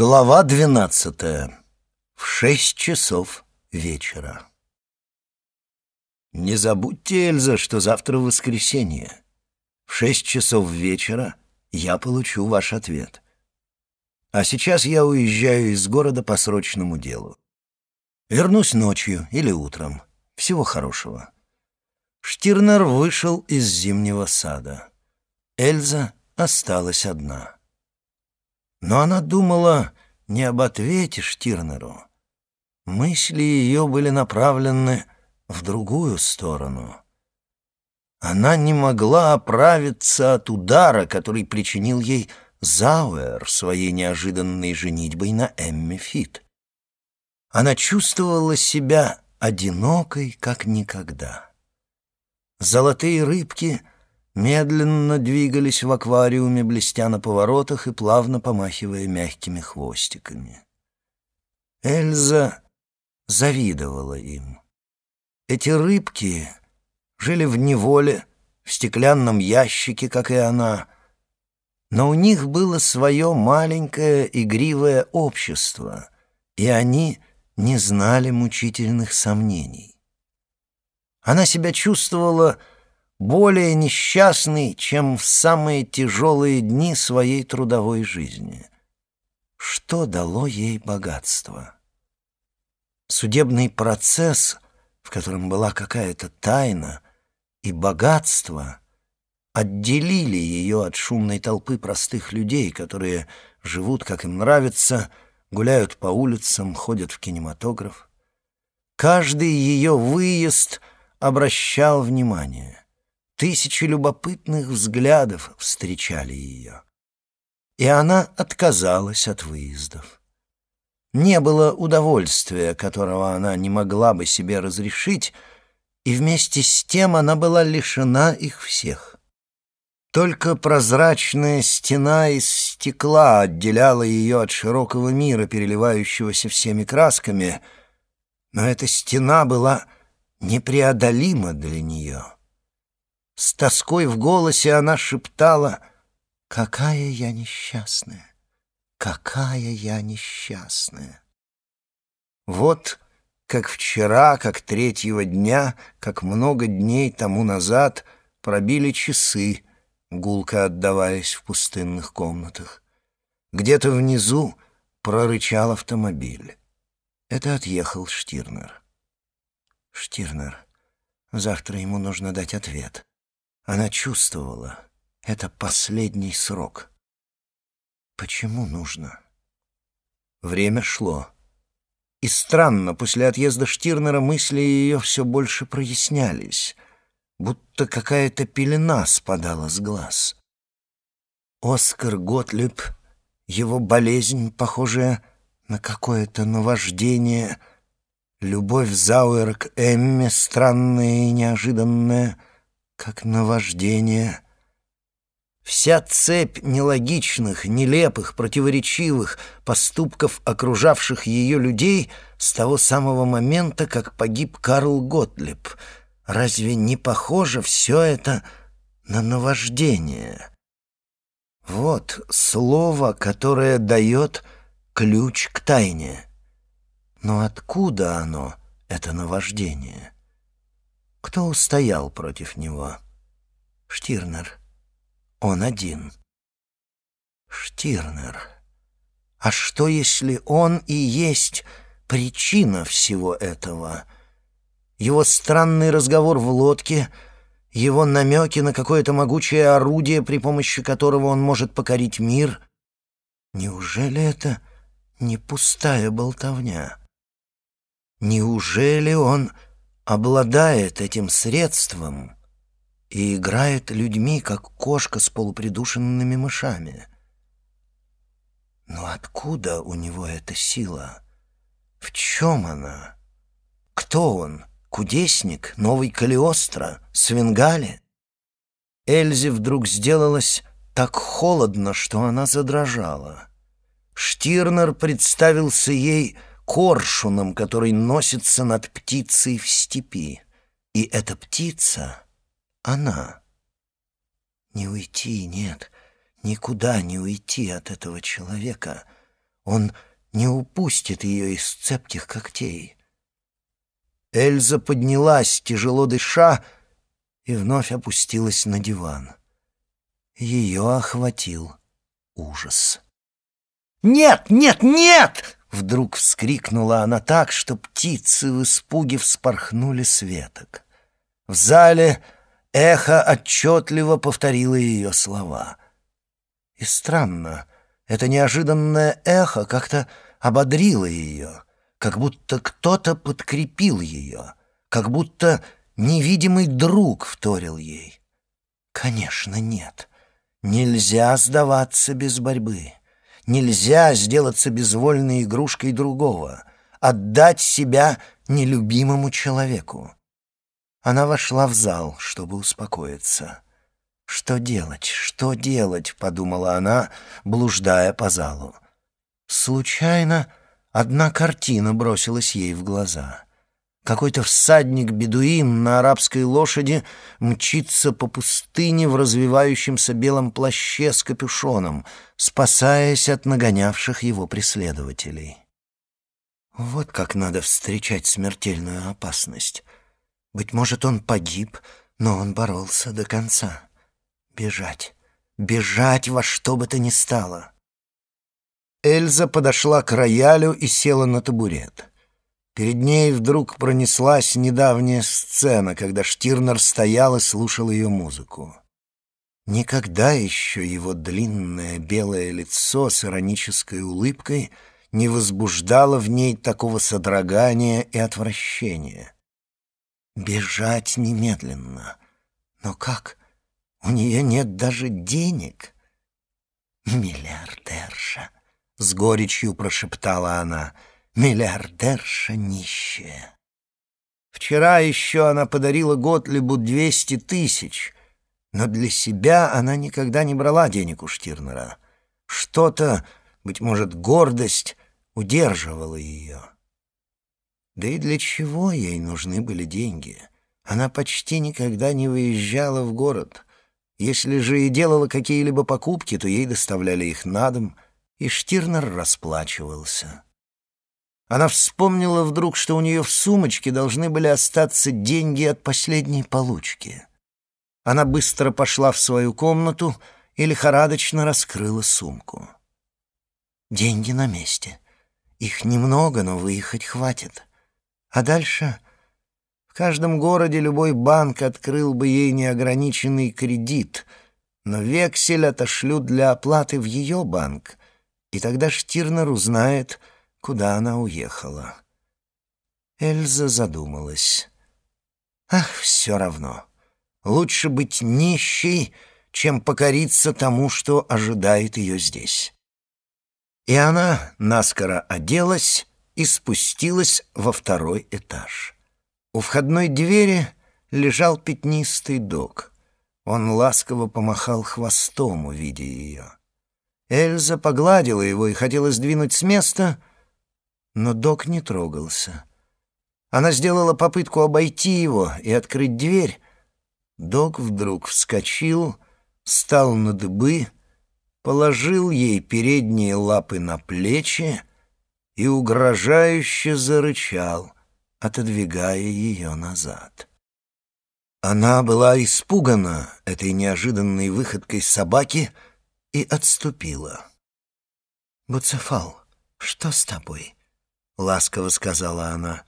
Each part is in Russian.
Глава двенадцатая. В шесть часов вечера. Не забудьте, Эльза, что завтра воскресенье. В шесть часов вечера я получу ваш ответ. А сейчас я уезжаю из города по срочному делу. Вернусь ночью или утром. Всего хорошего. Штирнер вышел из зимнего сада. Эльза осталась одна. Но она думала не об ответе Штирнеру. Мысли ее были направлены в другую сторону. Она не могла оправиться от удара, который причинил ей Зауэр своей неожиданной женитьбой на Эмми Фит. Она чувствовала себя одинокой, как никогда. Золотые рыбки — медленно двигались в аквариуме, блестя на поворотах и плавно помахивая мягкими хвостиками. Эльза завидовала им. Эти рыбки жили в неволе, в стеклянном ящике, как и она, но у них было свое маленькое игривое общество, и они не знали мучительных сомнений. Она себя чувствовала более несчастный, чем в самые тяжелые дни своей трудовой жизни. Что дало ей богатство? Судебный процесс, в котором была какая-то тайна, и богатство отделили ее от шумной толпы простых людей, которые живут, как им нравится, гуляют по улицам, ходят в кинематограф. Каждый ее выезд обращал внимание — Тысячи любопытных взглядов встречали ее. И она отказалась от выездов. Не было удовольствия, которого она не могла бы себе разрешить, и вместе с тем она была лишена их всех. Только прозрачная стена из стекла отделяла ее от широкого мира, переливающегося всеми красками, но эта стена была непреодолима для нее. С тоской в голосе она шептала «Какая я несчастная! Какая я несчастная!» Вот как вчера, как третьего дня, как много дней тому назад пробили часы, гулко отдаваясь в пустынных комнатах. Где-то внизу прорычал автомобиль. Это отъехал Штирнер. Штирнер. Завтра ему нужно дать ответ. Она чувствовала, это последний срок. Почему нужно? Время шло. И странно, после отъезда Штирнера мысли ее все больше прояснялись, будто какая-то пелена спадала с глаз. Оскар Готлиб, его болезнь, похожая на какое-то наваждение, любовь Зауэра к Эмме, странная и неожиданная — как наваждение. Вся цепь нелогичных, нелепых, противоречивых поступков окружавших ее людей с того самого момента, как погиб Карл Готлеб. Разве не похоже все это на наваждение? Вот слово, которое дает ключ к тайне. Но откуда оно, это наваждение? — кто устоял против него? Штирнер. Он один. Штирнер. А что, если он и есть причина всего этого? Его странный разговор в лодке, его намеки на какое-то могучее орудие, при помощи которого он может покорить мир. Неужели это не пустая болтовня? Неужели он обладает этим средством и играет людьми, как кошка с полупридушенными мышами. Но откуда у него эта сила? В чем она? Кто он? Кудесник? Новый Калиостро? Свингали? Эльзе вдруг сделалось так холодно, что она задрожала. Штирнер представился ей коршуном, который носится над птицей в степи. И эта птица — она. Не уйти, нет, никуда не уйти от этого человека. Он не упустит ее из цепких когтей. Эльза поднялась, тяжело дыша, и вновь опустилась на диван. Ее охватил ужас. «Нет, нет, нет!» — вдруг вскрикнула она так, что птицы в испуге вспорхнули с веток. В зале эхо отчетливо повторило ее слова. И странно, это неожиданное эхо как-то ободрило ее, как будто кто-то подкрепил ее, как будто невидимый друг вторил ей. Конечно, нет. Нельзя сдаваться без борьбы. Нельзя сделаться безвольной игрушкой другого, отдать себя нелюбимому человеку. Она вошла в зал, чтобы успокоиться. «Что делать? Что делать?» — подумала она, блуждая по залу. Случайно одна картина бросилась ей в глаза. Какой-то всадник-бедуин на арабской лошади мчится по пустыне в развивающемся белом плаще с капюшоном, спасаясь от нагонявших его преследователей. Вот как надо встречать смертельную опасность. Быть может, он погиб, но он боролся до конца. Бежать, бежать во что бы то ни стало. Эльза подошла к роялю и села на табурет. Перед ней вдруг пронеслась недавняя сцена, когда Штирнер стоял и слушал ее музыку. Никогда еще его длинное белое лицо с иронической улыбкой не возбуждало в ней такого содрогания и отвращения. Бежать немедленно. Но как? У нее нет даже денег. Миллиардерша, — с горечью прошептала она, — миллиардерша нищая. Вчера еще она подарила Готлибу двести тысяч, но для себя она никогда не брала денег у Штирнера. Что-то, быть может, гордость удерживала ее. Да и для чего ей нужны были деньги? Она почти никогда не выезжала в город. Если же и делала какие-либо покупки, то ей доставляли их на дом, и Штирнер расплачивался. Она вспомнила вдруг, что у нее в сумочке должны были остаться деньги от последней получки. Она быстро пошла в свою комнату и лихорадочно раскрыла сумку. Деньги на месте. Их немного, но выехать хватит. А дальше в каждом городе любой банк открыл бы ей неограниченный кредит, но вексель отошлют для оплаты в ее банк, и тогда Штирнер узнает, куда она уехала. Эльза задумалась. Ах, все равно. Лучше быть нищей, чем покориться тому, что ожидает ее здесь. И она наскоро оделась и спустилась во второй этаж. У входной двери лежал пятнистый дог. Он ласково помахал хвостом, увидя ее. Эльза погладила его и хотела сдвинуть с места, но дог не трогался. Она сделала попытку обойти его и открыть дверь. Дог вдруг вскочил, встал на дыбы, положил ей передние лапы на плечи и угрожающе зарычал, отодвигая ее назад. Она была испугана этой неожиданной выходкой собаки и отступила. «Буцефал, что с тобой?» — ласково сказала она.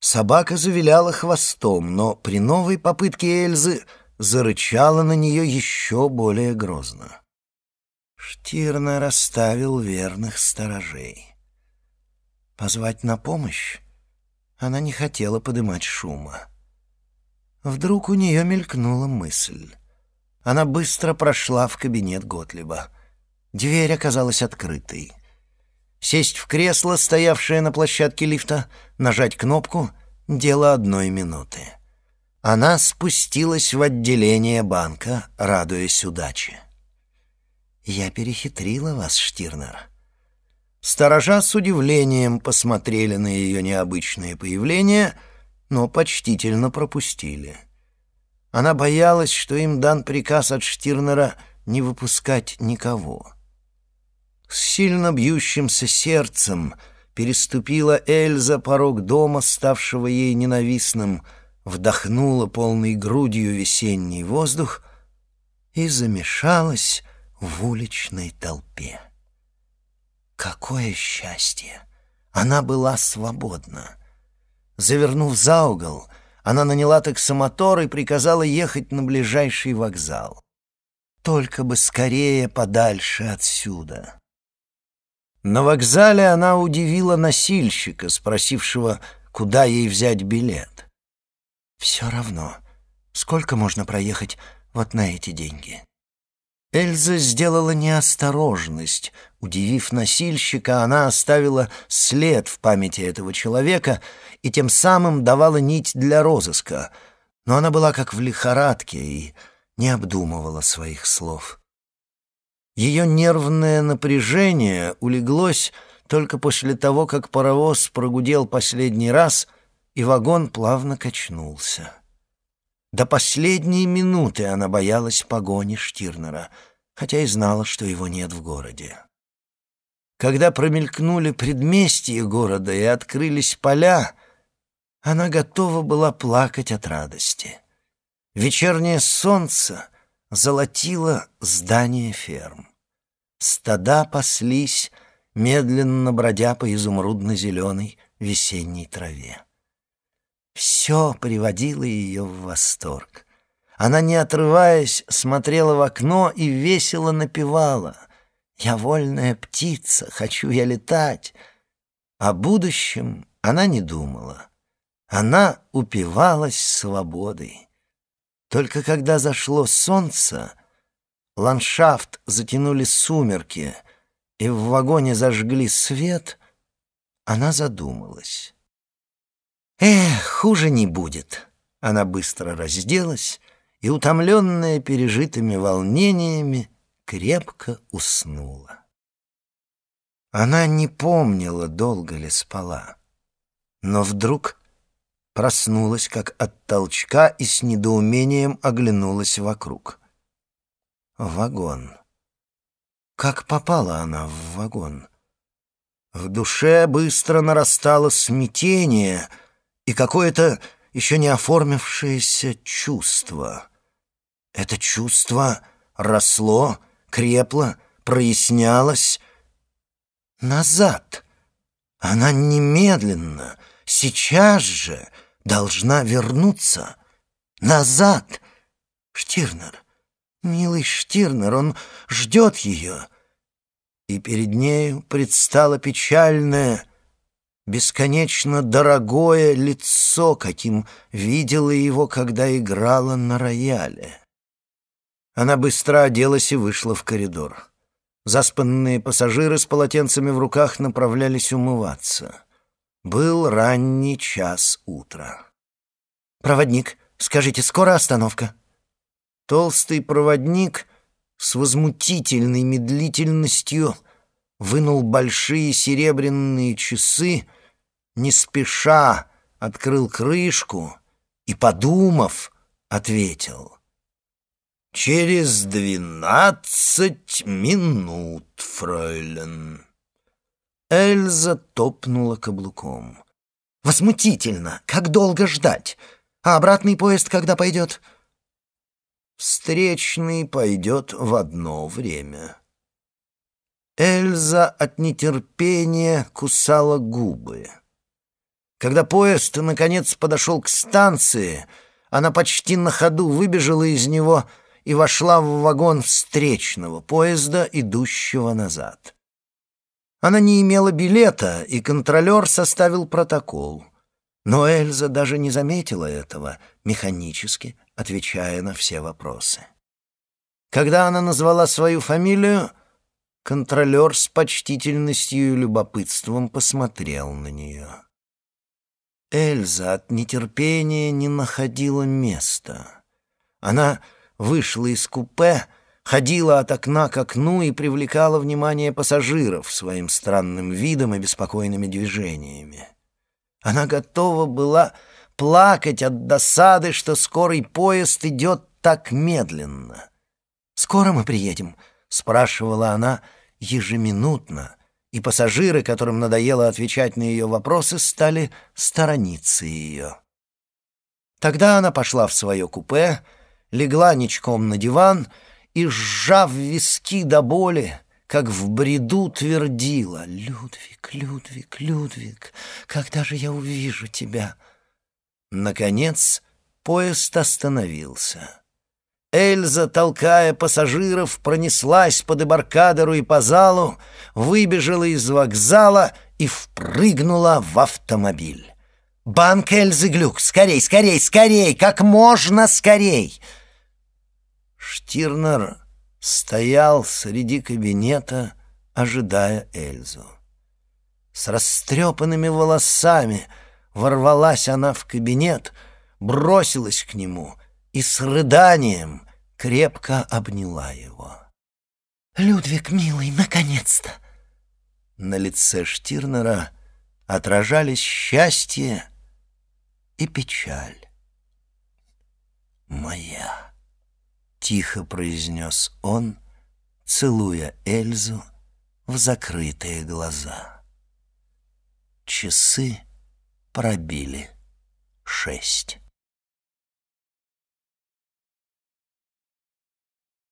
Собака завиляла хвостом, но при новой попытке Эльзы зарычала на нее еще более грозно. Штирна расставил верных сторожей. Позвать на помощь? Она не хотела подымать шума. Вдруг у нее мелькнула мысль. Она быстро прошла в кабинет Готлиба. Дверь оказалась открытой. Сесть в кресло, стоявшее на площадке лифта, нажать кнопку — дело одной минуты. Она спустилась в отделение банка, радуясь удаче. «Я перехитрила вас, Штирнер», Сторожа с удивлением посмотрели на ее необычное появление, но почтительно пропустили. Она боялась, что им дан приказ от Штирнера не выпускать никого. С сильно бьющимся сердцем переступила Эльза порог дома, ставшего ей ненавистным, вдохнула полной грудью весенний воздух и замешалась в уличной толпе. Какое счастье! Она была свободна. Завернув за угол, она наняла таксомотор и приказала ехать на ближайший вокзал. Только бы скорее подальше отсюда. На вокзале она удивила носильщика, спросившего, куда ей взять билет. «Все равно. Сколько можно проехать вот на эти деньги?» Эльза сделала неосторожность. Удивив носильщика, она оставила след в памяти этого человека и тем самым давала нить для розыска. Но она была как в лихорадке и не обдумывала своих слов. Ее нервное напряжение улеглось только после того, как паровоз прогудел последний раз, и вагон плавно качнулся. До последней минуты она боялась погони Штирнера, хотя и знала, что его нет в городе. Когда промелькнули предместья города и открылись поля, она готова была плакать от радости. Вечернее солнце золотило здание ферм. Стада паслись, медленно бродя по изумрудно-зеленой весенней траве. Все приводило ее в восторг. Она, не отрываясь, смотрела в окно и весело напевала. «Я вольная птица, хочу я летать». О будущем она не думала. Она упивалась свободой. Только когда зашло солнце, ландшафт затянули сумерки, и в вагоне зажгли свет, она задумалась. Эх, хуже не будет. Она быстро разделась и, утомленная пережитыми волнениями, крепко уснула. Она не помнила, долго ли спала, но вдруг проснулась, как от толчка, и с недоумением оглянулась вокруг. Вагон. Как попала она в вагон? В душе быстро нарастало смятение — и какое-то еще не оформившееся чувство. Это чувство росло, крепло, прояснялось. Назад. Она немедленно, сейчас же должна вернуться. Назад. Штирнер. Милый Штирнер, он ждет ее. И перед нею предстала печальная, бесконечно дорогое лицо, каким видела его, когда играла на рояле. Она быстро оделась и вышла в коридор. Заспанные пассажиры с полотенцами в руках направлялись умываться. Был ранний час утра. «Проводник, скажите, скоро остановка?» Толстый проводник с возмутительной медлительностью вынул большие серебряные часы не спеша открыл крышку и, подумав, ответил. «Через двенадцать минут, фройлен». Эльза топнула каблуком. «Возмутительно! Как долго ждать? А обратный поезд когда пойдет?» «Встречный пойдет в одно время». Эльза от нетерпения кусала губы. Когда поезд, наконец, подошел к станции, она почти на ходу выбежала из него и вошла в вагон встречного поезда, идущего назад. Она не имела билета, и контролер составил протокол. Но Эльза даже не заметила этого, механически отвечая на все вопросы. Когда она назвала свою фамилию, контролер с почтительностью и любопытством посмотрел на нее. Эльза от нетерпения не находила места. Она вышла из купе, ходила от окна к окну и привлекала внимание пассажиров своим странным видом и беспокойными движениями. Она готова была плакать от досады, что скорый поезд идет так медленно. «Скоро мы приедем?» — спрашивала она, ежеминутно, и пассажиры, которым надоело отвечать на ее вопросы, стали сторониться ее. Тогда она пошла в свое купе, легла ничком на диван и, сжав виски до боли, как в бреду твердила «Людвиг, Людвиг, Людвиг, когда же я увижу тебя?» Наконец поезд остановился. Эльза, толкая пассажиров, пронеслась по дебаркадеру и по залу, выбежала из вокзала и впрыгнула в автомобиль. «Банк Эльзы Глюк! Скорей, скорей, скорей! Как можно скорей!» Штирнер стоял среди кабинета, ожидая Эльзу. С растрепанными волосами ворвалась она в кабинет, бросилась к нему и с рыданием крепко обняла его. «Людвиг, милый, наконец-то!» На лице Штирнера отражались счастье и печаль. «Моя», — тихо произнес он, целуя Эльзу в закрытые глаза. Часы пробили шесть.